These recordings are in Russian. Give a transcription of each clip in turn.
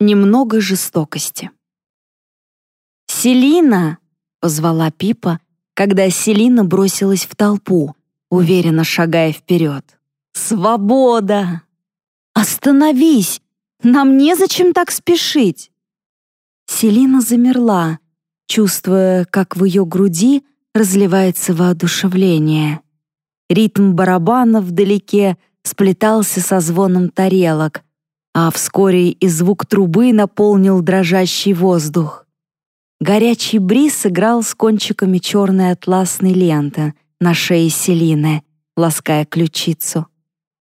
немного жестокости. «Селина!» — позвала Пипа, когда Селина бросилась в толпу, уверенно шагая вперед. «Свобода! Остановись! Нам незачем так спешить!» Селина замерла, чувствуя, как в ее груди разливается воодушевление. Ритм барабана вдалеке сплетался со звоном тарелок, а вскоре и звук трубы наполнил дрожащий воздух. Горячий бриз играл с кончиками черной атласной ленты на шее Селины, лаская ключицу.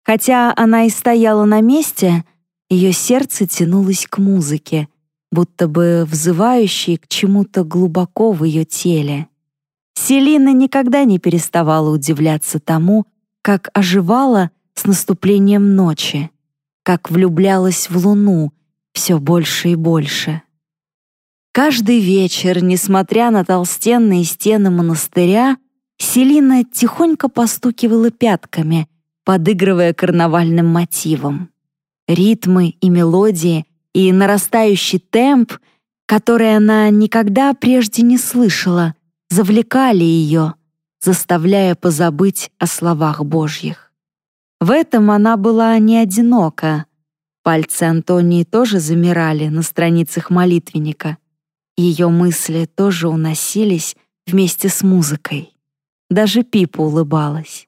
Хотя она и стояла на месте, ее сердце тянулось к музыке, будто бы взывающей к чему-то глубоко в ее теле. Селина никогда не переставала удивляться тому, как оживала с наступлением ночи, как влюблялась в луну все больше и больше. Каждый вечер, несмотря на толстенные стены монастыря, Селина тихонько постукивала пятками, подыгрывая карнавальным мотивом. Ритмы и мелодии и нарастающий темп, который она никогда прежде не слышала, завлекали ее, заставляя позабыть о словах Божьих. В этом она была не одинока. Пальцы Антонии тоже замирали на страницах молитвенника. Ее мысли тоже уносились вместе с музыкой. Даже Пипа улыбалась.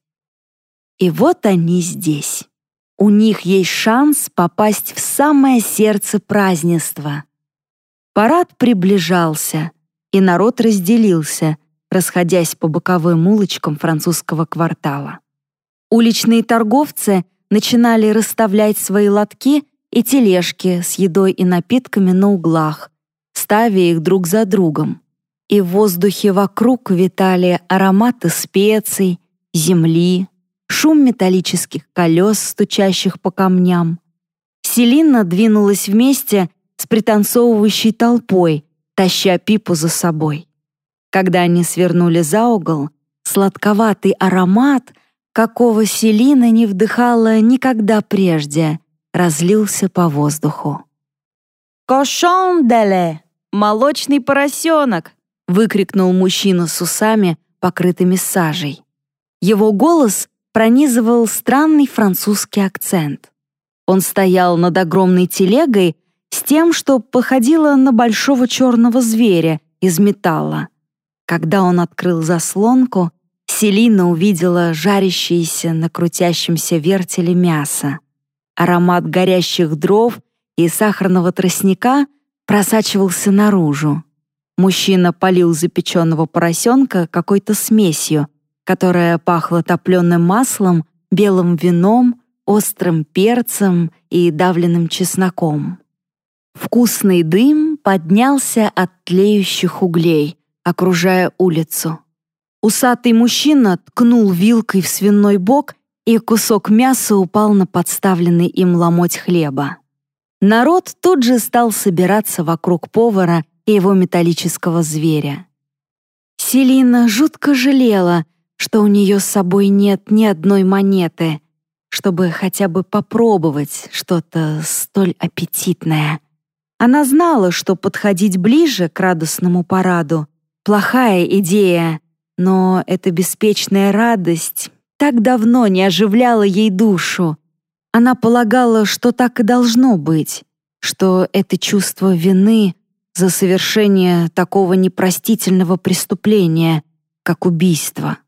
И вот они здесь. У них есть шанс попасть в самое сердце празднества. Парад приближался — и народ разделился, расходясь по боковым улочкам французского квартала. Уличные торговцы начинали расставлять свои лотки и тележки с едой и напитками на углах, ставя их друг за другом. И в воздухе вокруг витали ароматы специй, земли, шум металлических колес, стучащих по камням. Селина двинулась вместе с пританцовывающей толпой, таща Пипу за собой. Когда они свернули за угол, сладковатый аромат, какого Селина не вдыхала никогда прежде, разлился по воздуху. «Кошон деле! Молочный поросенок!» выкрикнул мужчина с усами, покрытыми сажей. Его голос пронизывал странный французский акцент. Он стоял над огромной телегой, с тем, что походило на большого черного зверя из металла. Когда он открыл заслонку, Селина увидела жарящееся на крутящемся вертеле мясо. Аромат горящих дров и сахарного тростника просачивался наружу. Мужчина полил запеченного поросенка какой-то смесью, которая пахла топленым маслом, белым вином, острым перцем и давленным чесноком. Вкусный дым поднялся от тлеющих углей, окружая улицу. Усатый мужчина ткнул вилкой в свиной бок, и кусок мяса упал на подставленный им ломоть хлеба. Народ тут же стал собираться вокруг повара и его металлического зверя. Селина жутко жалела, что у нее с собой нет ни одной монеты, чтобы хотя бы попробовать что-то столь аппетитное — она знала, что подходить ближе к радостному параду — плохая идея, но эта беспечная радость так давно не оживляла ей душу. Она полагала, что так и должно быть, что это чувство вины за совершение такого непростительного преступления, как убийство.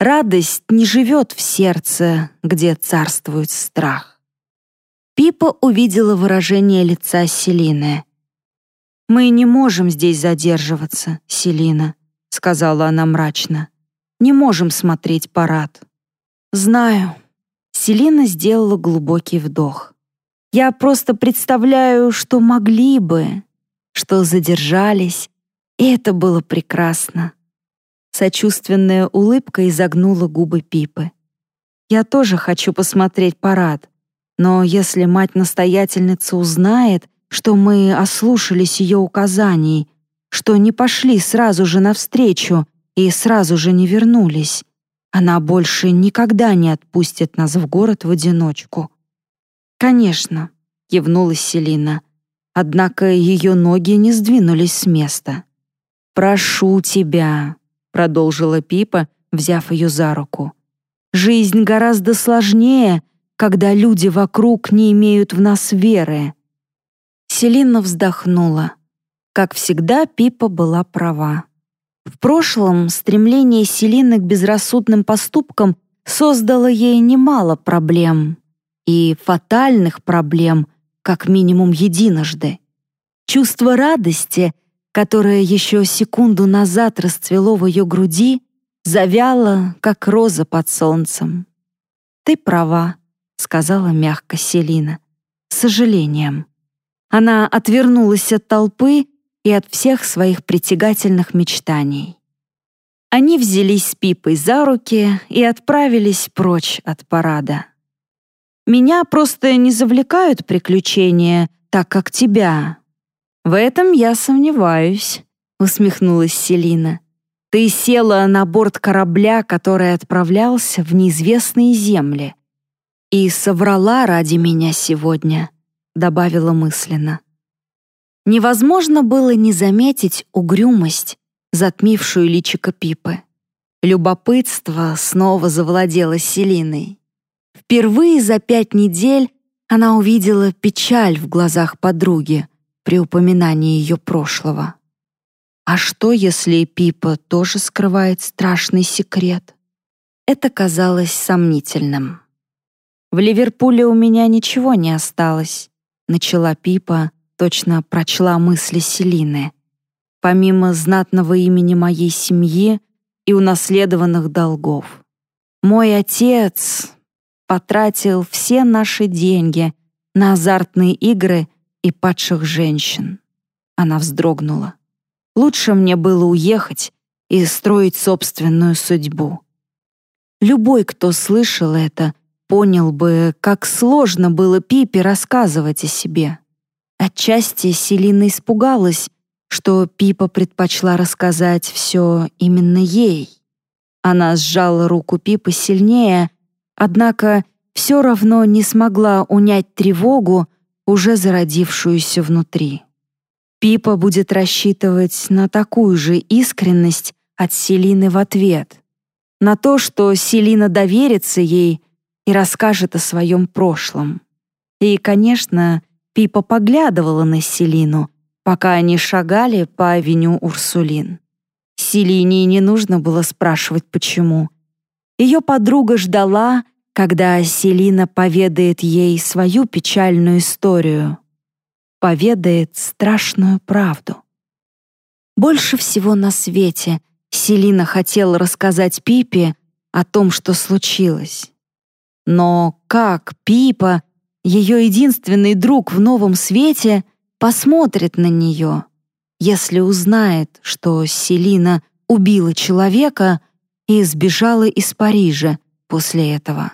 Радость не живет в сердце, где царствует страх. Пипа увидела выражение лица Селины. «Мы не можем здесь задерживаться, Селина», — сказала она мрачно. «Не можем смотреть парад». «Знаю». Селина сделала глубокий вдох. «Я просто представляю, что могли бы, что задержались, и это было прекрасно». Сочувственная улыбка изогнула губы Пипы. «Я тоже хочу посмотреть парад, но если мать-настоятельница узнает, что мы ослушались ее указаний, что не пошли сразу же навстречу и сразу же не вернулись, она больше никогда не отпустит нас в город в одиночку. «Конечно», — кивнула Селина. однако ее ноги не сдвинулись с места. «Прошу тебя», — продолжила Пипа, взяв ее за руку. «Жизнь гораздо сложнее, когда люди вокруг не имеют в нас веры». Селина вздохнула. Как всегда, Пипа была права. В прошлом стремление Селины к безрассудным поступкам создало ей немало проблем. И фатальных проблем, как минимум единожды. Чувство радости, которое еще секунду назад расцвело в ее груди, завяло, как роза под солнцем. «Ты права», — сказала мягко Селина, — «с сожалением». Она отвернулась от толпы и от всех своих притягательных мечтаний. Они взялись с Пипой за руки и отправились прочь от парада. «Меня просто не завлекают приключения, так как тебя». «В этом я сомневаюсь», — усмехнулась Селина. «Ты села на борт корабля, который отправлялся в неизвестные земли, и соврала ради меня сегодня», — добавила мысленно. Невозможно было не заметить угрюмость, затмившую личико Пипы. Любопытство снова завладело Селиной. Впервые за пять недель она увидела печаль в глазах подруги при упоминании ее прошлого. А что, если Пипа тоже скрывает страшный секрет? Это казалось сомнительным. «В Ливерпуле у меня ничего не осталось», — начала Пипа, точно прочла мысли Селины. Помимо знатного имени моей семьи и унаследованных долгов. Мой отец потратил все наши деньги на азартные игры и падших женщин. Она вздрогнула. Лучше мне было уехать и строить собственную судьбу. Любой, кто слышал это, понял бы, как сложно было Пипе рассказывать о себе. Отчасти Селина испугалась, что Пипа предпочла рассказать все именно ей. Она сжала руку Пипы сильнее, однако все равно не смогла унять тревогу, уже зародившуюся внутри. Пипа будет рассчитывать на такую же искренность от Селины в ответ, на то, что Селина доверится ей и расскажет о своем прошлом. И, конечно, Пипа поглядывала на Селину, пока они шагали по авеню Урсулин. Селине не нужно было спрашивать, почему. Ее подруга ждала, когда Селина поведает ей свою печальную историю. Поведает страшную правду. Больше всего на свете Селина хотела рассказать Пипе о том, что случилось. Но как Пипа ее единственный друг в новом свете посмотрит на нее, если узнает, что Селина убила человека и сбежала из Парижа после этого.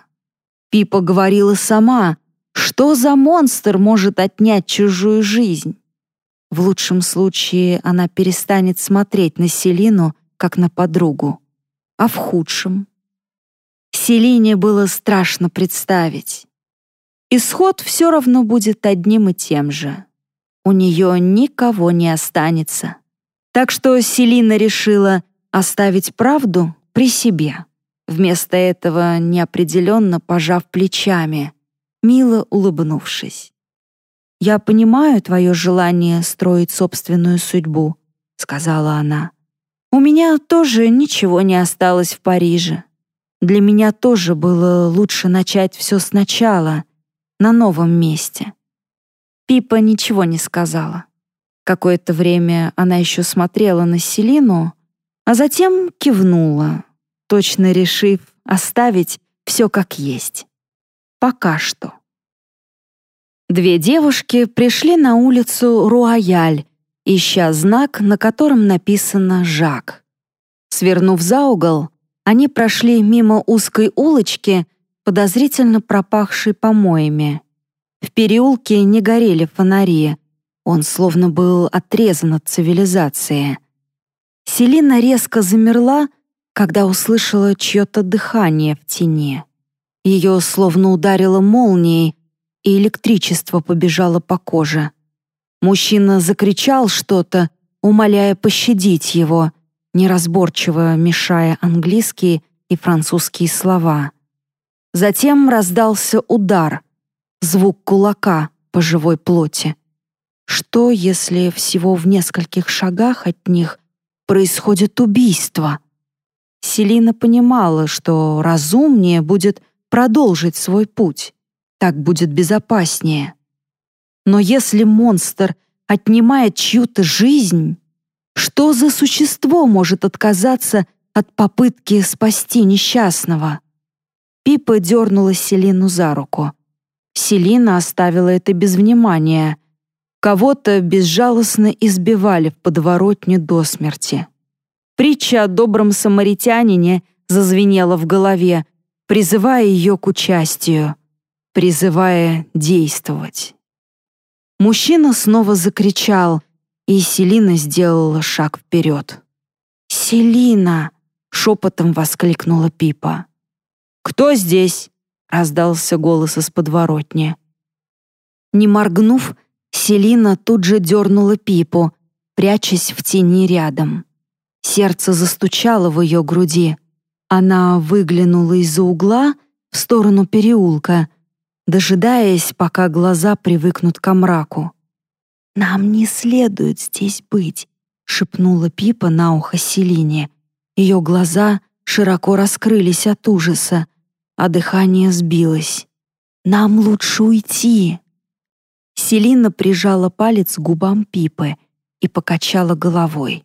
Пипа говорила сама, что за монстр может отнять чужую жизнь. В лучшем случае она перестанет смотреть на Селину, как на подругу, а в худшем. Селине было страшно представить. Исход все равно будет одним и тем же. У нее никого не останется. Так что Селина решила оставить правду при себе. Вместо этого неопределенно пожав плечами, мило улыбнувшись. «Я понимаю твое желание строить собственную судьбу», — сказала она. «У меня тоже ничего не осталось в Париже. Для меня тоже было лучше начать все сначала, на новом месте. Пипа ничего не сказала. Какое-то время она еще смотрела на Селину, а затем кивнула, точно решив оставить все как есть. Пока что. Две девушки пришли на улицу Руаяль, ища знак, на котором написано «Жак». Свернув за угол, они прошли мимо узкой улочки, подозрительно пропахший помоями. В переулке не горели фонари, он словно был отрезан от цивилизации. Селина резко замерла, когда услышала чье-то дыхание в тени. Ее словно ударило молнией, и электричество побежало по коже. Мужчина закричал что-то, умоляя пощадить его, неразборчиво мешая английские и французские слова. Затем раздался удар, звук кулака по живой плоти. Что, если всего в нескольких шагах от них происходит убийство? Селина понимала, что разумнее будет продолжить свой путь. Так будет безопаснее. Но если монстр отнимает чью-то жизнь, что за существо может отказаться от попытки спасти несчастного? Пипа дернула Селину за руку. Селина оставила это без внимания. Кого-то безжалостно избивали в подворотне до смерти. Притча о добром самаритянине зазвенела в голове, призывая ее к участию, призывая действовать. Мужчина снова закричал, и Селина сделала шаг вперед. «Селина!» — шепотом воскликнула Пипа. «Кто здесь?» — раздался голос из подворотни. Не моргнув, Селина тут же дернула Пипу, прячась в тени рядом. Сердце застучало в ее груди. Она выглянула из-за угла в сторону переулка, дожидаясь, пока глаза привыкнут к мраку. «Нам не следует здесь быть», — шепнула Пипа на ухо Селине. Ее глаза широко раскрылись от ужаса, а дыхание сбилось. «Нам лучше уйти». Селина прижала палец к губам Пипы и покачала головой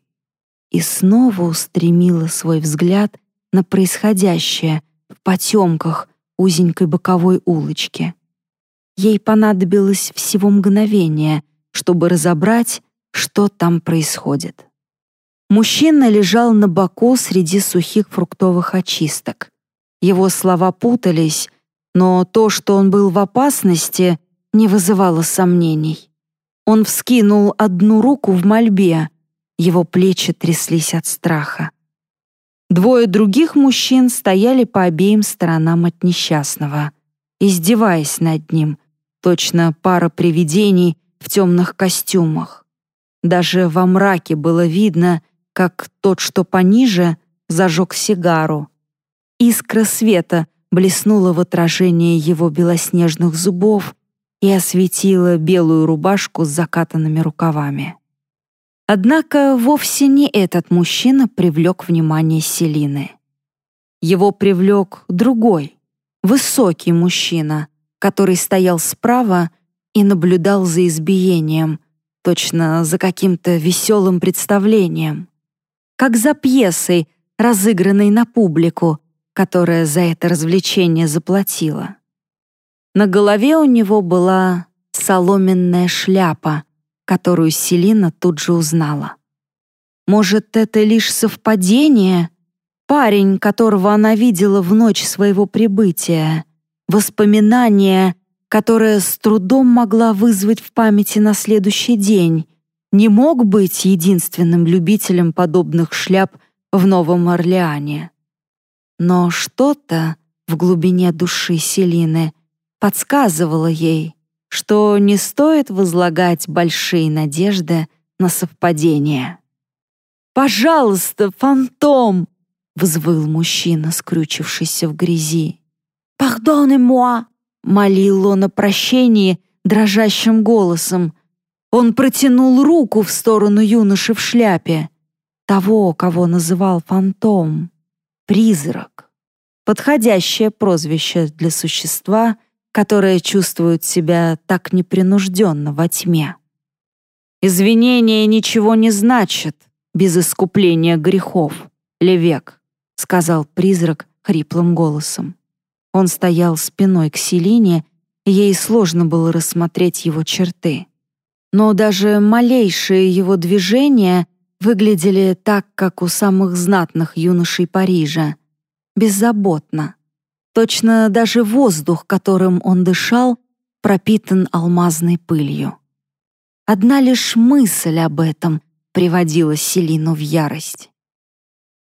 и снова устремила свой взгляд на происходящее в потемках узенькой боковой улочки. Ей понадобилось всего мгновение, чтобы разобрать, что там происходит. Мужчина лежал на боку среди сухих фруктовых очисток. Его слова путались, но то, что он был в опасности, не вызывало сомнений. Он вскинул одну руку в мольбе, его плечи тряслись от страха. Двое других мужчин стояли по обеим сторонам от несчастного, издеваясь над ним, точно пара привидений в темных костюмах. Даже во мраке было видно, как тот, что пониже, зажег сигару. Искра света блеснула в отражении его белоснежных зубов и осветила белую рубашку с закатанными рукавами. Однако вовсе не этот мужчина привлек внимание Селины. Его привлек другой, высокий мужчина, который стоял справа и наблюдал за избиением, точно за каким-то веселым представлением. Как за пьесой, разыгранной на публику, которая за это развлечение заплатила. На голове у него была соломенная шляпа, которую Селина тут же узнала. Может, это лишь совпадение? Парень, которого она видела в ночь своего прибытия, воспоминание, которое с трудом могла вызвать в памяти на следующий день, не мог быть единственным любителем подобных шляп в Новом Орлеане. Но что-то в глубине души Селины подсказывало ей, что не стоит возлагать большие надежды на совпадение. «Пожалуйста, фантом!» — взвыл мужчина, скрючившийся в грязи. «Пардонне-moi!» — молил он о прощении дрожащим голосом. Он протянул руку в сторону юноши в шляпе, того, кого называл фантом, призрак. Подходящее прозвище для существа, которое чувствует себя так непринужденно во тьме. «Извинения ничего не значат без искупления грехов, Левек», сказал призрак хриплым голосом. Он стоял спиной к Селине, ей сложно было рассмотреть его черты. Но даже малейшие его движения выглядели так, как у самых знатных юношей Парижа, беззаботно, Точно даже воздух, которым он дышал, пропитан алмазной пылью. Одна лишь мысль об этом приводила Селину в ярость.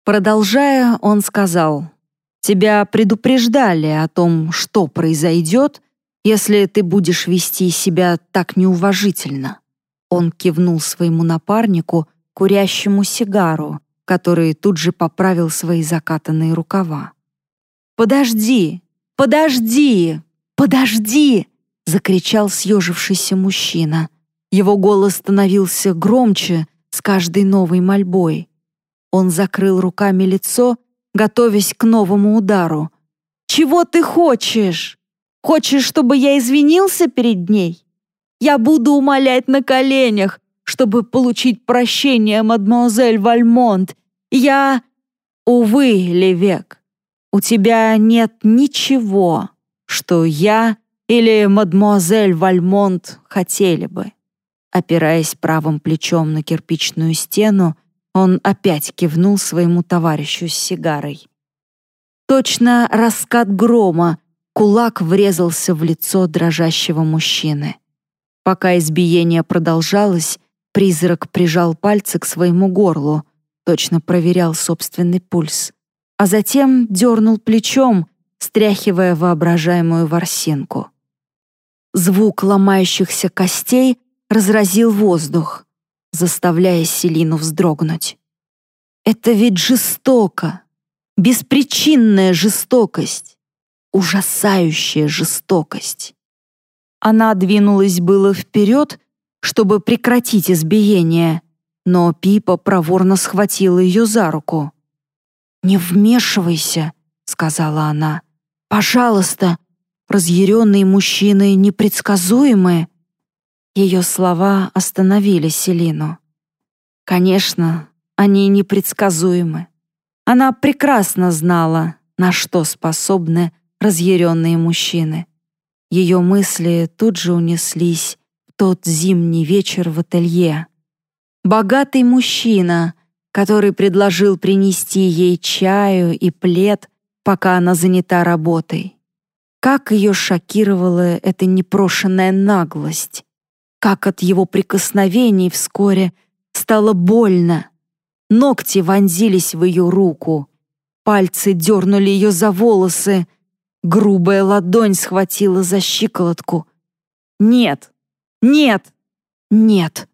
Продолжая, он сказал, «Тебя предупреждали о том, что произойдет, если ты будешь вести себя так неуважительно. Он кивнул своему напарнику, курящему сигару, который тут же поправил свои закатанные рукава. «Подожди! Подожди! Подожди!» — закричал съежившийся мужчина. Его голос становился громче с каждой новой мольбой. Он закрыл руками лицо, готовясь к новому удару. «Чего ты хочешь? Хочешь, чтобы я извинился перед ней? Я буду умолять на коленях, чтобы получить прощение, мадемуазель Вальмонт. Я... Увы, Левек, у тебя нет ничего, что я или мадемуазель Вальмонт хотели бы». Опираясь правым плечом на кирпичную стену, он опять кивнул своему товарищу с сигарой. Точно раскат грома кулак врезался в лицо дрожащего мужчины. Пока избиение продолжалось, призрак прижал пальцы к своему горлу, точно проверял собственный пульс, а затем дернул плечом, стряхивая воображаемую ворсинку. Звук ломающихся костей разразил воздух заставляя Селину вздрогнуть. «Это ведь жестоко! Беспричинная жестокость! Ужасающая жестокость!» Она двинулась было вперед, чтобы прекратить избиение, но Пипа проворно схватила ее за руку. «Не вмешивайся», — сказала она. «Пожалуйста, разъяренные мужчины непредсказуемые. Ее слова остановили Селину. Конечно, они непредсказуемы. Она прекрасно знала, на что способны разъяренные мужчины. Ее мысли тут же унеслись тот зимний вечер в ателье. Богатый мужчина, который предложил принести ей чаю и плед, пока она занята работой. Как ее шокировала эта непрошенная наглость как от его прикосновений вскоре стало больно. Ногти вонзились в ее руку, пальцы дернули ее за волосы, грубая ладонь схватила за щиколотку. «Нет! Нет! Нет!»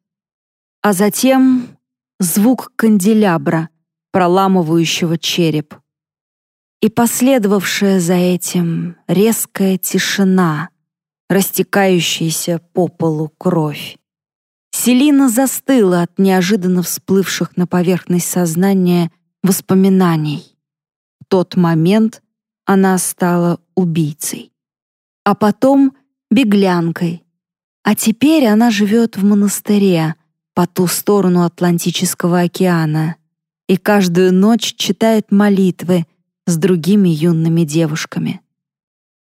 А затем звук канделябра, проламывающего череп. И последовавшая за этим резкая тишина — растекающаяся по полу кровь. Селина застыла от неожиданно всплывших на поверхность сознания воспоминаний. В тот момент она стала убийцей. А потом беглянкой. А теперь она живет в монастыре по ту сторону Атлантического океана и каждую ночь читает молитвы с другими юными девушками.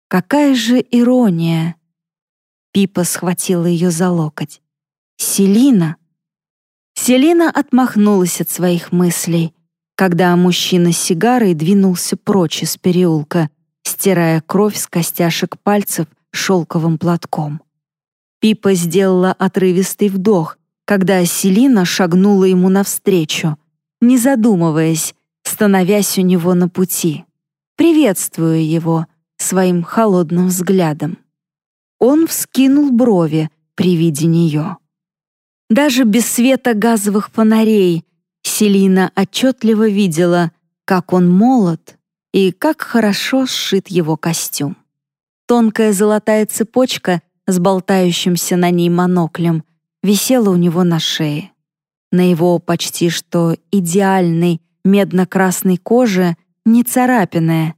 Какая же ирония! Пипа схватила ее за локоть. «Селина!» Селина отмахнулась от своих мыслей, когда мужчина с сигарой двинулся прочь из переулка, стирая кровь с костяшек пальцев шелковым платком. Пипа сделала отрывистый вдох, когда Селина шагнула ему навстречу, не задумываясь, становясь у него на пути, приветствуя его своим холодным взглядом. Он вскинул брови при виде нее. Даже без света газовых фонарей Селина отчетливо видела, как он молод и как хорошо сшит его костюм. Тонкая золотая цепочка с болтающимся на ней моноклем висела у него на шее. На его почти что идеальной медно-красной коже не царапинная,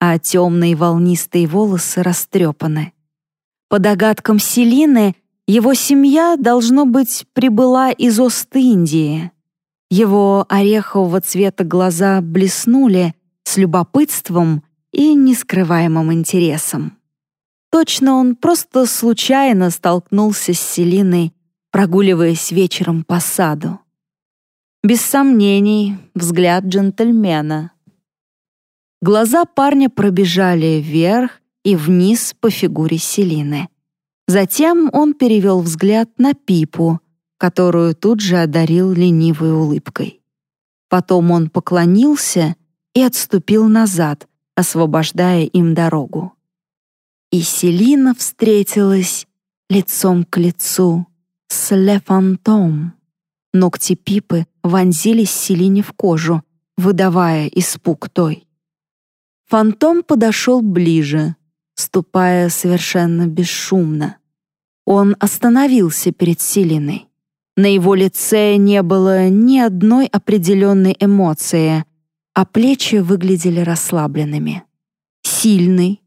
а темные волнистые волосы растрепаны. По догадкам Селины, его семья, должно быть, прибыла из Ост-Индии. Его орехового цвета глаза блеснули с любопытством и нескрываемым интересом. Точно он просто случайно столкнулся с Селиной, прогуливаясь вечером по саду. Без сомнений, взгляд джентльмена. Глаза парня пробежали вверх и вниз по фигуре Селины. Затем он перевел взгляд на Пипу, которую тут же одарил ленивой улыбкой. Потом он поклонился и отступил назад, освобождая им дорогу. И Селина встретилась лицом к лицу «Сле фантом». Ногти Пипы вонзились Селине в кожу, выдавая испуг той. Фантом подошел ближе, ступая совершенно бесшумно. Он остановился перед Селиной. На его лице не было ни одной определенной эмоции, а плечи выглядели расслабленными. Сильный,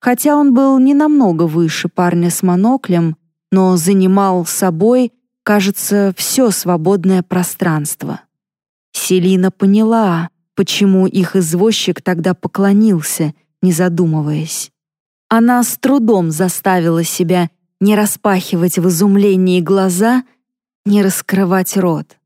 хотя он был не намного выше парня с моноклем, но занимал собой, кажется, все свободное пространство. Селина поняла, почему их извозчик тогда поклонился, не задумываясь. Она с трудом заставила себя не распахивать в изумлении глаза, не раскрывать рот.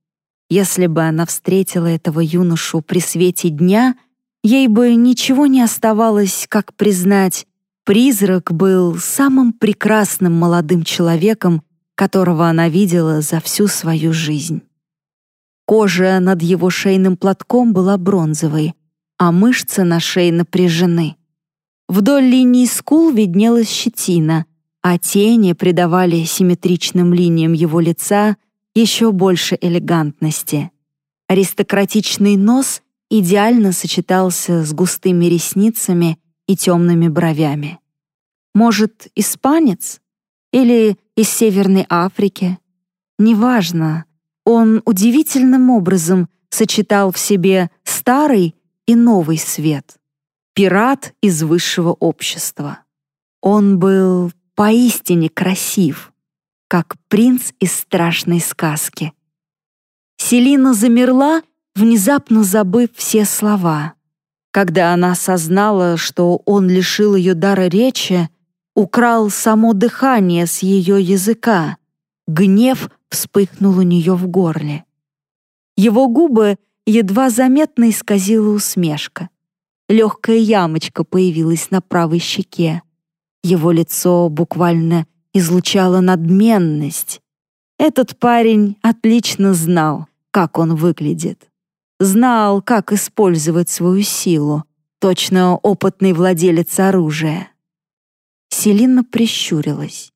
Если бы она встретила этого юношу при свете дня, ей бы ничего не оставалось, как признать, призрак был самым прекрасным молодым человеком, которого она видела за всю свою жизнь. Кожа над его шейным платком была бронзовой, а мышцы на шее напряжены. Вдоль линии скул виднелась щетина, а тени придавали симметричным линиям его лица еще больше элегантности. Аристократичный нос идеально сочетался с густыми ресницами и темными бровями. Может, испанец? Или из Северной Африки? Неважно, он удивительным образом сочетал в себе старый и новый свет. Пират из высшего общества. Он был поистине красив, как принц из страшной сказки. Селина замерла, внезапно забыв все слова. Когда она осознала, что он лишил ее дара речи, украл само дыхание с ее языка, гнев вспыхнул у нее в горле. Его губы едва заметно исказила усмешка. Легкая ямочка появилась на правой щеке. Его лицо буквально излучало надменность. Этот парень отлично знал, как он выглядит. Знал, как использовать свою силу. Точно опытный владелец оружия. Селина прищурилась.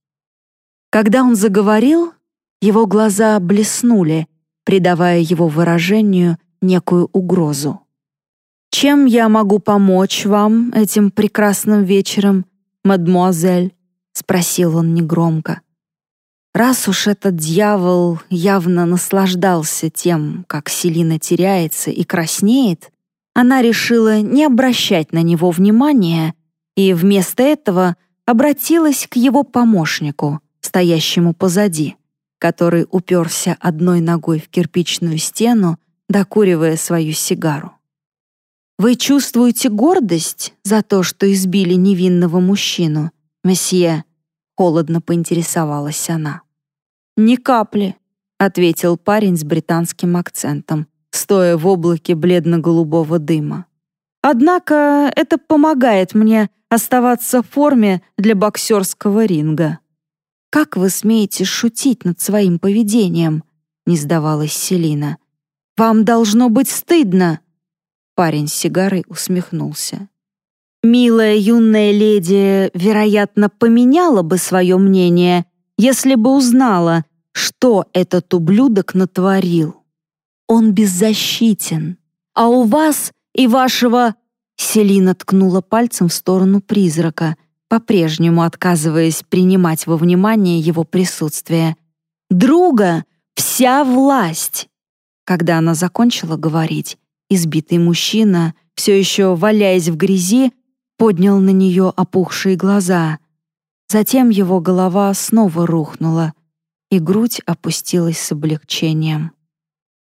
Когда он заговорил, его глаза блеснули, придавая его выражению некую угрозу. «Чем я могу помочь вам этим прекрасным вечером, мадмуазель?» — спросил он негромко. Раз уж этот дьявол явно наслаждался тем, как Селина теряется и краснеет, она решила не обращать на него внимания и вместо этого обратилась к его помощнику, стоящему позади который уперся одной ногой в кирпичную стену, докуривая свою сигару. «Вы чувствуете гордость за то, что избили невинного мужчину, месье?» — холодно поинтересовалась она. «Ни капли», — ответил парень с британским акцентом, стоя в облаке бледно-голубого дыма. «Однако это помогает мне оставаться в форме для боксерского ринга». «Как вы смеете шутить над своим поведением?» — не сдавалась Селина. «Вам должно быть стыдно!» Парень с сигарой усмехнулся. «Милая юная леди, вероятно, поменяла бы свое мнение, если бы узнала, что этот ублюдок натворил. Он беззащитен, а у вас и вашего...» Селина ткнула пальцем в сторону призрака, по-прежнему отказываясь принимать во внимание его присутствие. «Друга! Вся власть!» Когда она закончила говорить, избитый мужчина, все еще валяясь в грязи, поднял на нее опухшие глаза. Затем его голова снова рухнула, и грудь опустилась с облегчением.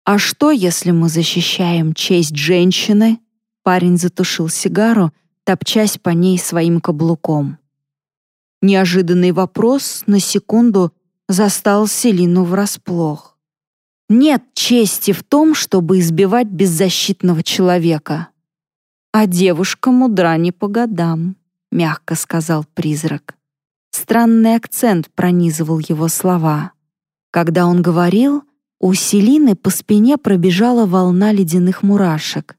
«А что, если мы защищаем честь женщины?» Парень затушил сигару, топчась по ней своим каблуком. Неожиданный вопрос на секунду застал Селину врасплох. Нет чести в том, чтобы избивать беззащитного человека. А девушка мудра не по годам, мягко сказал призрак. Странный акцент пронизывал его слова. Когда он говорил, у Селины по спине пробежала волна ледяных мурашек.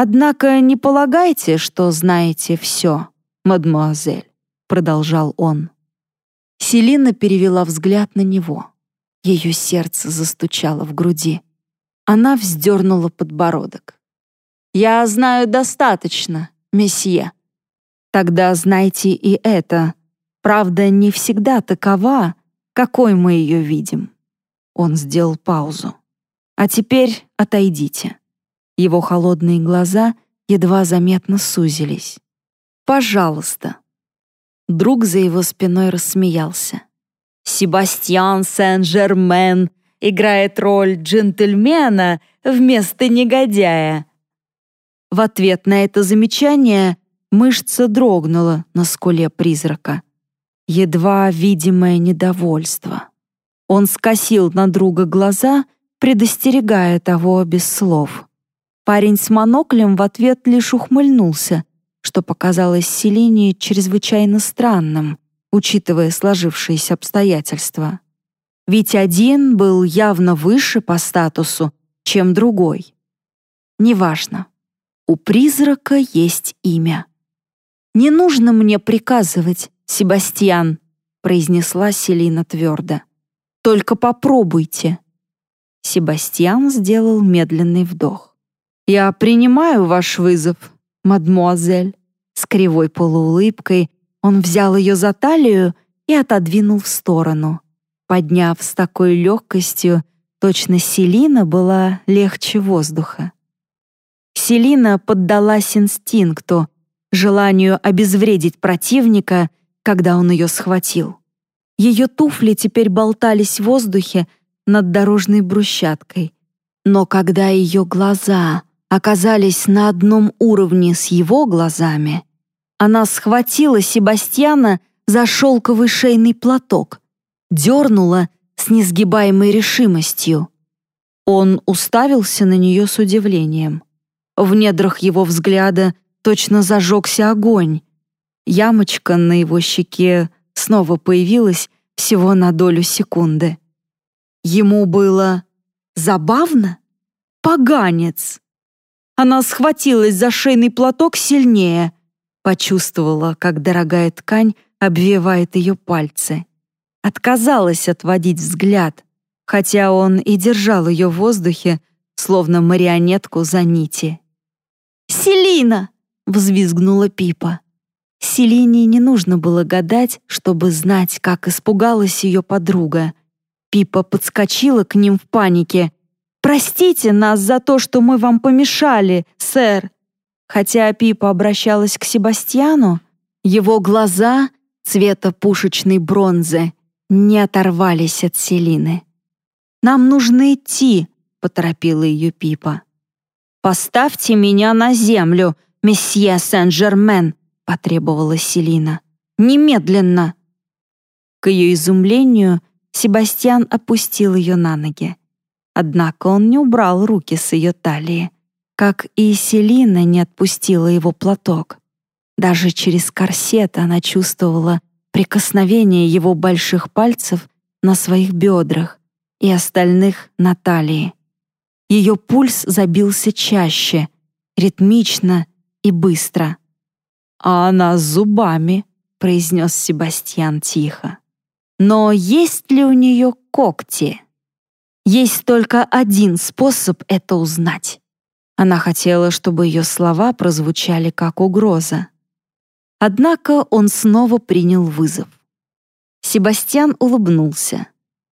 «Однако не полагайте, что знаете все, мадемуазель», — продолжал он. Селина перевела взгляд на него. Ее сердце застучало в груди. Она вздернула подбородок. «Я знаю достаточно, месье». «Тогда знайте и это. Правда, не всегда такова, какой мы ее видим». Он сделал паузу. «А теперь отойдите». Его холодные глаза едва заметно сузились. «Пожалуйста». Друг за его спиной рассмеялся. «Себастьян Сен-Жермен играет роль джентльмена вместо негодяя». В ответ на это замечание мышца дрогнула на скуле призрака. Едва видимое недовольство. Он скосил на друга глаза, предостерегая того без слов. Парень с моноклем в ответ лишь ухмыльнулся, что показалось Селине чрезвычайно странным, учитывая сложившиеся обстоятельства. Ведь один был явно выше по статусу, чем другой. Неважно. У призрака есть имя. «Не нужно мне приказывать, Себастьян», произнесла Селина твердо. «Только попробуйте». Себастьян сделал медленный вдох. «Я принимаю ваш вызов, мадмуазель». С кривой полуулыбкой он взял ее за талию и отодвинул в сторону. Подняв с такой легкостью, точно Селина была легче воздуха. Селина поддалась инстинкту, желанию обезвредить противника, когда он ее схватил. Ее туфли теперь болтались в воздухе над дорожной брусчаткой. Но когда ее глаза оказались на одном уровне с его глазами, она схватила Себастьяна за шелковый шейный платок, дернула с несгибаемой решимостью. Он уставился на нее с удивлением. В недрах его взгляда точно зажегся огонь. Ямочка на его щеке снова появилась всего на долю секунды. Ему было забавно? Поганец! Она схватилась за шейный платок сильнее, почувствовала, как дорогая ткань обвивает ее пальцы. Отказалась отводить взгляд, хотя он и держал ее в воздухе, словно марионетку за нити. «Селина!» — взвизгнула Пипа. Селине не нужно было гадать, чтобы знать, как испугалась ее подруга. Пипа подскочила к ним в панике Простите нас за то, что мы вам помешали, сэр». Хотя Пипа обращалась к Себастьяну, его глаза цвета пушечной бронзы не оторвались от Селины. «Нам нужно идти», — поторопила ее Пипа. «Поставьте меня на землю, месье Сен-Жермен», — потребовала Селина. «Немедленно!» К ее изумлению Себастьян опустил ее на ноги. Однако он не убрал руки с ее талии, как и Селина не отпустила его платок. Даже через корсет она чувствовала прикосновение его больших пальцев на своих бедрах и остальных на талии. Ее пульс забился чаще, ритмично и быстро. «А она с зубами», — произнес Себастьян тихо. «Но есть ли у нее когти?» Есть только один способ это узнать. Она хотела, чтобы ее слова прозвучали как угроза. Однако он снова принял вызов. Себастьян улыбнулся.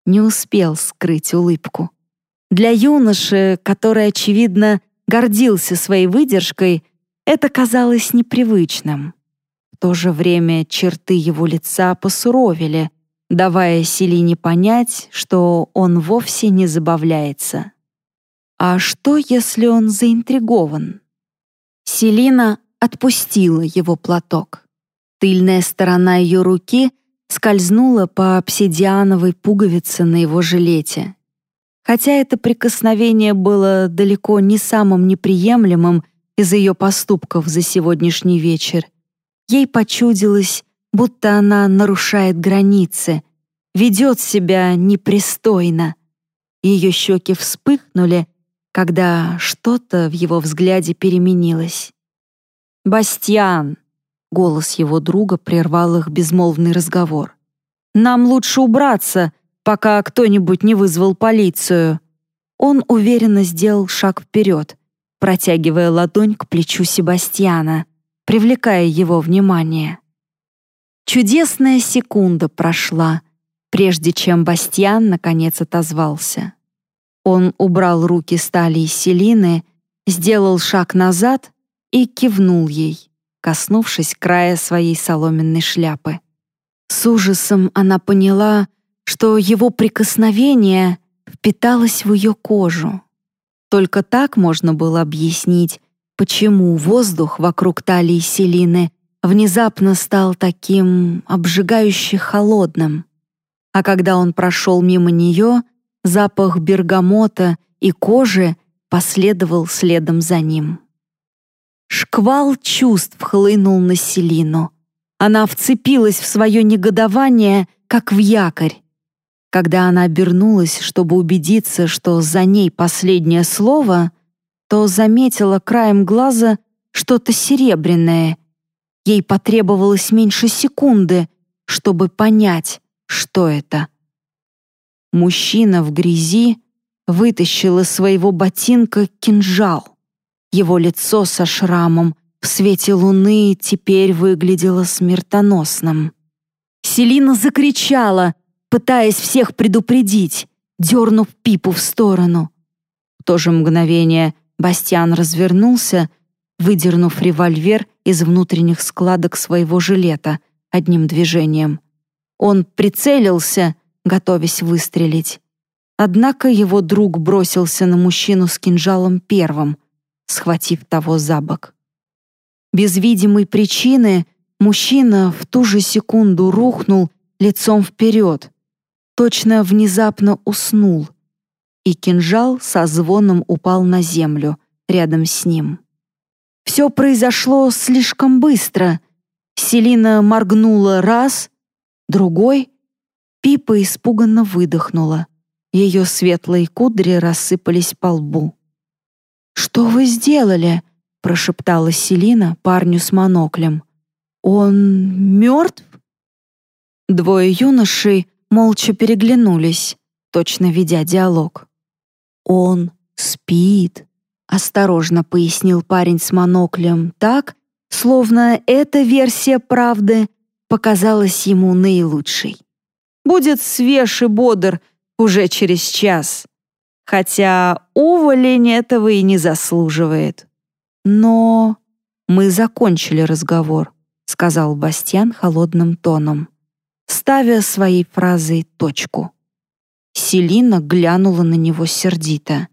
Не успел скрыть улыбку. Для юноши, который, очевидно, гордился своей выдержкой, это казалось непривычным. В то же время черты его лица посуровили, давая Селине понять, что он вовсе не забавляется. А что, если он заинтригован? Селина отпустила его платок. Тыльная сторона ее руки скользнула по обсидиановой пуговице на его жилете. Хотя это прикосновение было далеко не самым неприемлемым из ее поступков за сегодняшний вечер, ей почудилось, будто она нарушает границы, ведет себя непристойно. Ее щеки вспыхнули, когда что-то в его взгляде переменилось. «Бастиан!» — голос его друга прервал их безмолвный разговор. «Нам лучше убраться, пока кто-нибудь не вызвал полицию. Он уверенно сделал шаг вперед, протягивая ладонь к плечу Себастьяна, привлекая его внимание. Чудесная секунда прошла, прежде чем Бастьян наконец отозвался. Он убрал руки с талии Селины, сделал шаг назад и кивнул ей, коснувшись края своей соломенной шляпы. С ужасом она поняла, что его прикосновение впиталось в ее кожу. Только так можно было объяснить, почему воздух вокруг талии Селины внезапно стал таким обжигающе холодным. А когда он прошел мимо нее, запах бергамота и кожи последовал следом за ним. Шквал чувств хлынул на Селину. Она вцепилась в свое негодование, как в якорь. Когда она обернулась, чтобы убедиться, что за ней последнее слово, то заметила краем глаза что-то серебряное. Ей потребовалось меньше секунды, чтобы понять, что это. Мужчина в грязи вытащил из своего ботинка кинжал. Его лицо со шрамом в свете луны теперь выглядело смертоносным. Селина закричала, пытаясь всех предупредить, дернув Пипу в сторону. В то же мгновение Бастиан развернулся, выдернув револьвер из внутренних складок своего жилета одним движением. Он прицелился, готовясь выстрелить. Однако его друг бросился на мужчину с кинжалом первым, схватив того за бок. Без видимой причины мужчина в ту же секунду рухнул лицом вперед, точно внезапно уснул, и кинжал со звоном упал на землю рядом с ним. Все произошло слишком быстро. Селина моргнула раз, другой. Пипа испуганно выдохнула. Ее светлые кудри рассыпались по лбу. «Что вы сделали?» — прошептала Селина парню с моноклем. «Он мертв?» Двое юношей молча переглянулись, точно ведя диалог. «Он спит», — осторожно пояснил парень с моноклем так, словно эта версия правды показалась ему наилучшей. «Будет свеж и бодр уже через час, хотя уволень этого и не заслуживает. Но мы закончили разговор», — сказал Бастьян холодным тоном ставя своей фразой точку. Селина глянула на него сердито.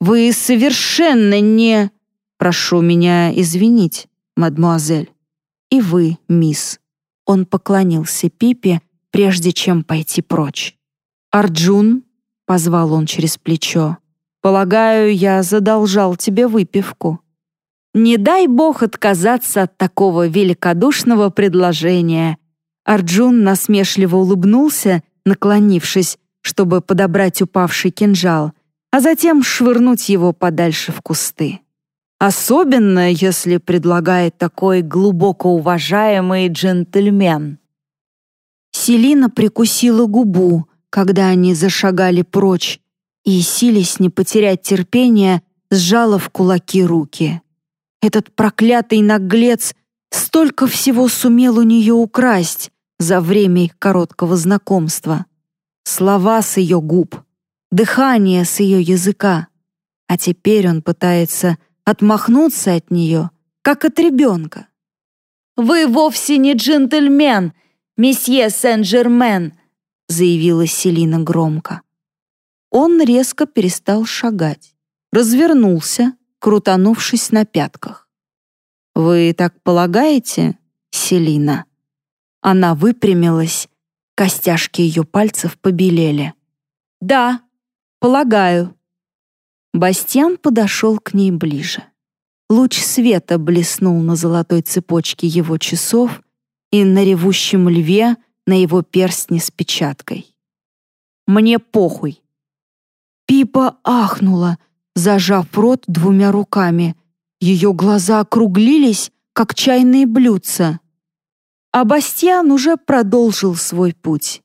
«Вы совершенно не...» «Прошу меня извинить, мадмуазель. И вы, мисс». Он поклонился Пипе, прежде чем пойти прочь. «Арджун», — позвал он через плечо, «полагаю, я задолжал тебе выпивку». «Не дай бог отказаться от такого великодушного предложения», Арджун насмешливо улыбнулся, наклонившись, чтобы подобрать упавший кинжал, а затем швырнуть его подальше в кусты. Особенно, если предлагает такой глубоко уважаемый джентльмен. Селина прикусила губу, когда они зашагали прочь, и, сились не потерять терпения, сжала в кулаки руки. Этот проклятый наглец столько всего сумел у нее украсть, за время их короткого знакомства. Слова с ее губ, дыхание с ее языка. А теперь он пытается отмахнуться от нее, как от ребенка. «Вы вовсе не джентльмен, месье Сен-Жермен», заявила Селина громко. Он резко перестал шагать, развернулся, крутанувшись на пятках. «Вы так полагаете, Селина?» Она выпрямилась, костяшки ее пальцев побелели. «Да, полагаю». Бастиан подошел к ней ближе. Луч света блеснул на золотой цепочке его часов и на ревущем льве на его перстне с печаткой. «Мне похуй». Пипа ахнула, зажав рот двумя руками. Ее глаза округлились, как чайные блюдца а Бастиан уже продолжил свой путь.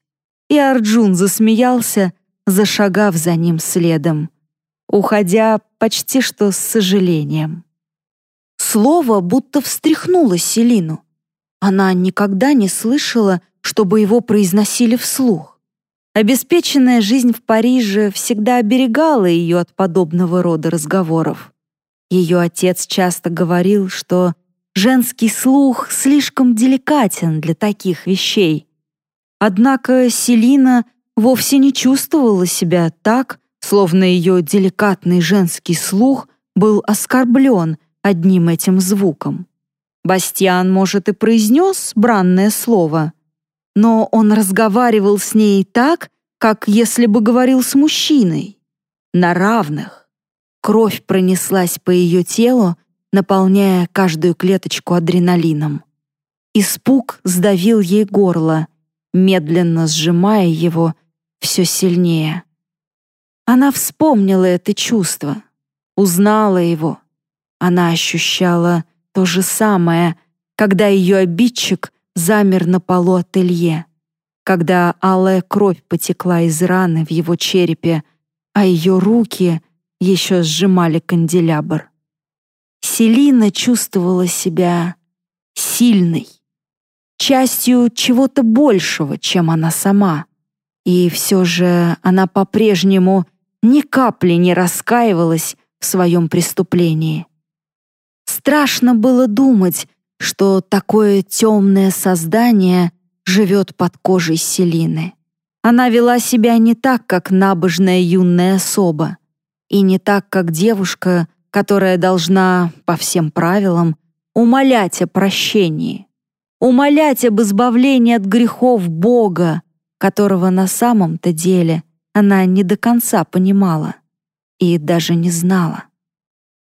и Арджун засмеялся, зашагав за ним следом, уходя почти что с сожалением. Слово будто встряхнуло Селину. Она никогда не слышала, чтобы его произносили вслух. Обеспеченная жизнь в Париже всегда оберегала ее от подобного рода разговоров. Ее отец часто говорил, что женский слух слишком деликатен для таких вещей. Однако Селина вовсе не чувствовала себя так, словно ее деликатный женский слух был оскорблен одним этим звуком. Бастиан, может, и произнес бранное слово, но он разговаривал с ней так, как если бы говорил с мужчиной, на равных. Кровь пронеслась по ее телу, наполняя каждую клеточку адреналином. Испуг сдавил ей горло, медленно сжимая его все сильнее. Она вспомнила это чувство, узнала его. Она ощущала то же самое, когда ее обидчик замер на полу ателье, когда алая кровь потекла из раны в его черепе, а ее руки еще сжимали канделябр. Селина чувствовала себя сильной, частью чего-то большего, чем она сама. И все же она по-прежнему ни капли не раскаивалась в своем преступлении. Страшно было думать, что такое темное создание живет под кожей Селины. Она вела себя не так, как набожная юная особа, и не так, как девушка, которая должна, по всем правилам, умолять о прощении, умолять об избавлении от грехов Бога, которого на самом-то деле она не до конца понимала и даже не знала.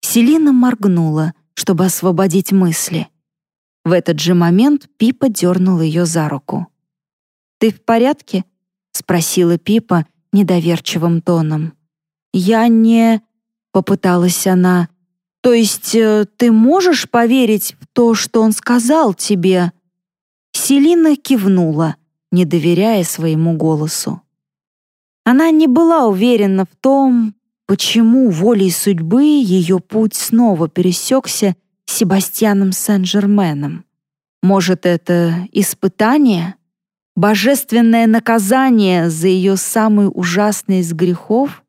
Селина моргнула, чтобы освободить мысли. В этот же момент Пипа дернула ее за руку. «Ты в порядке?» — спросила Пипа недоверчивым тоном. «Я не...» — попыталась она. «То есть э, ты можешь поверить в то, что он сказал тебе?» Селина кивнула, не доверяя своему голосу. Она не была уверена в том, почему волей судьбы ее путь снова пересекся с Себастьяном Сен-Жерменом. Может, это испытание? Божественное наказание за ее самый ужасный из грехов?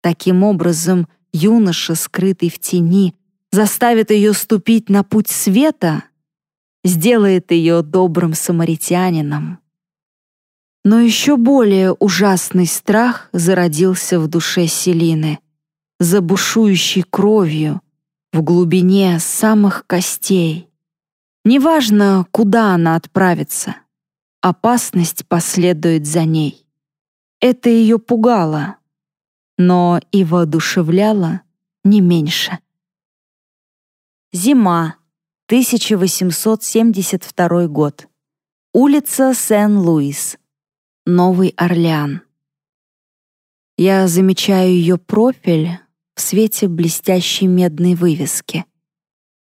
Таким образом, юноша, скрытый в тени, заставит ее ступить на путь света, сделает ее добрым самаритянином. Но еще более ужасный страх зародился в душе Селины, забушующий кровью в глубине самых костей. Неважно, куда она отправится, опасность последует за ней. Это ее пугало, но и воодушевляло не меньше. Зима, 1872 год. Улица Сен-Луис, Новый Орлеан. Я замечаю ее профиль в свете блестящей медной вывески.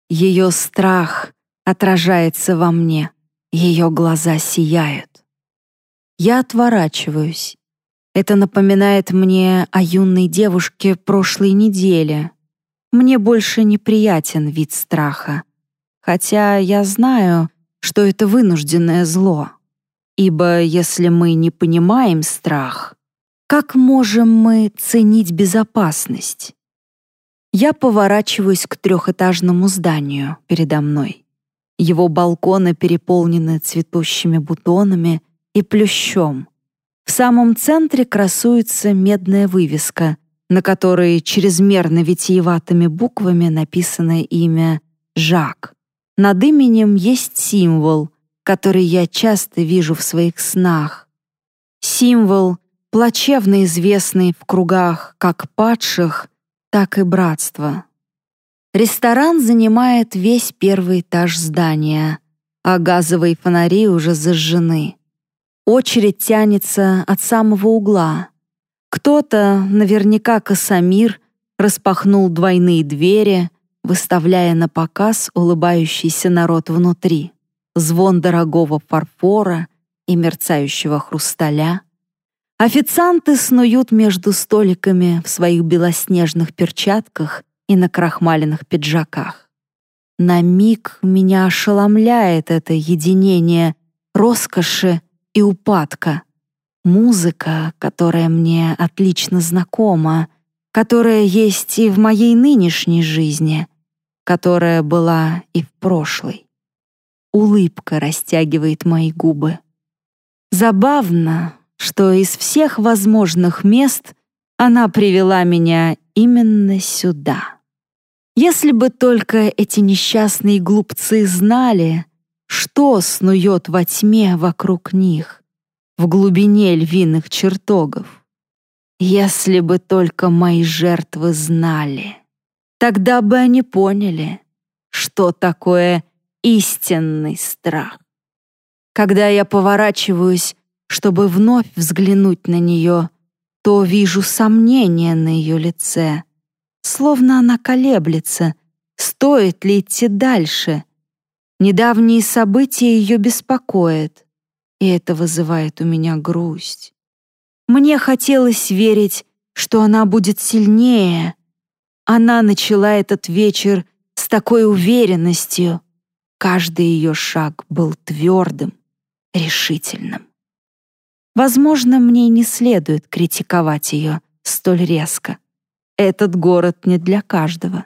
Ее страх отражается во мне, ее глаза сияют. Я отворачиваюсь. Это напоминает мне о юной девушке прошлой недели. Мне больше неприятен вид страха, хотя я знаю, что это вынужденное зло. Ибо если мы не понимаем страх, как можем мы ценить безопасность? Я поворачиваюсь к трехэтажному зданию передо мной. Его балконы переполнены цветущими бутонами и плющом. В самом центре красуется медная вывеска, на которой чрезмерно витиеватыми буквами написано имя Жак. Над именем есть символ, который я часто вижу в своих снах. Символ, плачевно известный в кругах как падших, так и братства. Ресторан занимает весь первый этаж здания, а газовые фонари уже зажжены. Очередь тянется от самого угла. Кто-то, наверняка Касамир, распахнул двойные двери, выставляя на показ улыбающийся народ внутри звон дорогого фарфора и мерцающего хрусталя, Официанты снуют между столиками в своих белоснежных перчатках и на крахмаленных пиджаках. На миг меня ошеломляет это единение роскоши и упадка. Музыка, которая мне отлично знакома, которая есть и в моей нынешней жизни, которая была и в прошлой. Улыбка растягивает мои губы. Забавно, что из всех возможных мест она привела меня именно сюда. Если бы только эти несчастные глупцы знали, что снует во тьме вокруг них, в глубине львиных чертогов. Если бы только мои жертвы знали, тогда бы они поняли, что такое истинный страх. Когда я поворачиваюсь, чтобы вновь взглянуть на нее, то вижу сомнение на ее лице, словно она колеблется, стоит ли идти дальше. Недавние события ее беспокоят, и это вызывает у меня грусть. Мне хотелось верить, что она будет сильнее. Она начала этот вечер с такой уверенностью. Каждый ее шаг был твердым, решительным. Возможно, мне не следует критиковать ее столь резко. Этот город не для каждого.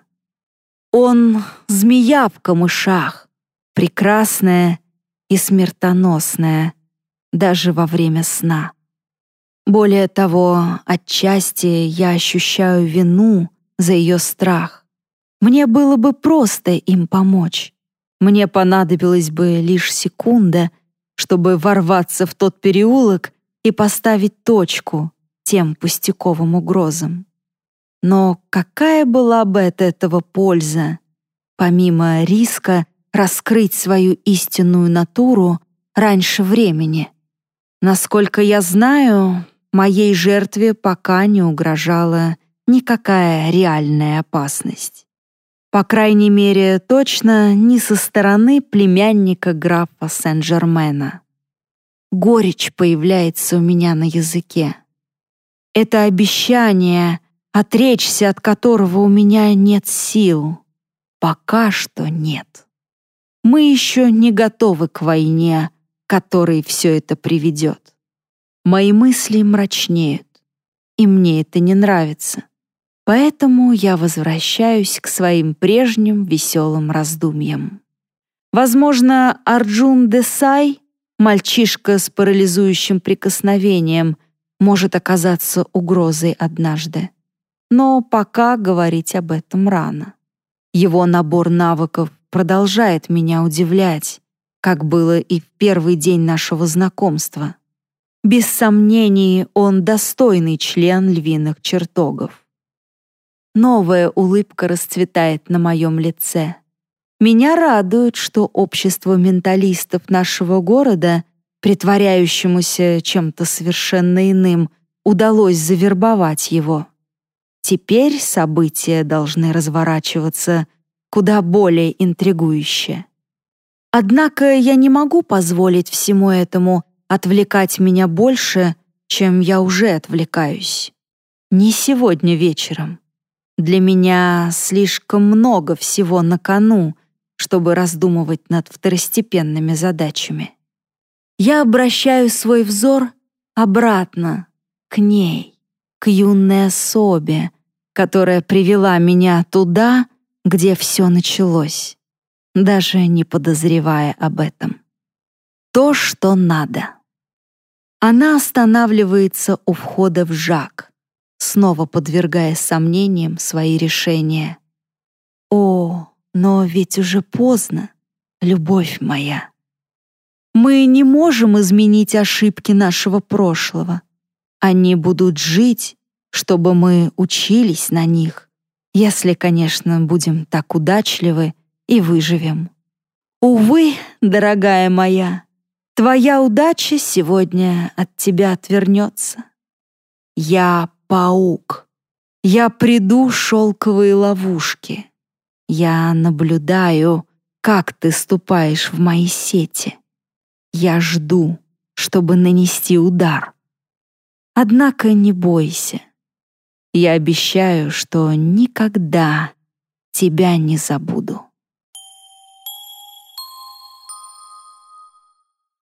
Он — змея в камышах, прекрасная и смертоносная, даже во время сна. Более того, отчасти я ощущаю вину за ее страх. Мне было бы просто им помочь. Мне понадобилась бы лишь секунда, чтобы ворваться в тот переулок и поставить точку тем пустяковым угрозам. Но какая была бы от этого польза, помимо риска раскрыть свою истинную натуру раньше времени? Насколько я знаю, моей жертве пока не угрожала никакая реальная опасность. По крайней мере, точно не со стороны племянника графа Сен-Жермена. Горечь появляется у меня на языке. Это обещание, отречься от которого у меня нет сил. Пока что нет. Мы еще не готовы к войне, которой все это приведет. Мои мысли мрачнеют, и мне это не нравится. Поэтому я возвращаюсь к своим прежним веселым раздумьям. Возможно, Арджун Десай Мальчишка с парализующим прикосновением может оказаться угрозой однажды. Но пока говорить об этом рано. Его набор навыков продолжает меня удивлять, как было и в первый день нашего знакомства. Без сомнений, он достойный член львиных чертогов. Новая улыбка расцветает на моем лице. Меня радует, что общество менталистов нашего города, притворяющемуся чем-то совершенно иным, удалось завербовать его. Теперь события должны разворачиваться куда более интригующе. Однако я не могу позволить всему этому отвлекать меня больше, чем я уже отвлекаюсь. Не сегодня вечером. Для меня слишком много всего на кону, чтобы раздумывать над второстепенными задачами. Я обращаю свой взор обратно, к ней, к юной особе, которая привела меня туда, где все началось, даже не подозревая об этом. То, что надо. Она останавливается у входа в Жак, снова подвергая сомнениям свои решения. О, но ведь уже поздно, любовь моя. Мы не можем изменить ошибки нашего прошлого. Они будут жить, чтобы мы учились на них, если, конечно, будем так удачливы и выживем. Увы, дорогая моя, твоя удача сегодня от тебя отвернется. Я паук. Я приду шелковые ловушки. Я наблюдаю, как ты ступаешь в мои сети. Я жду, чтобы нанести удар. Однако не бойся. Я обещаю, что никогда тебя не забуду.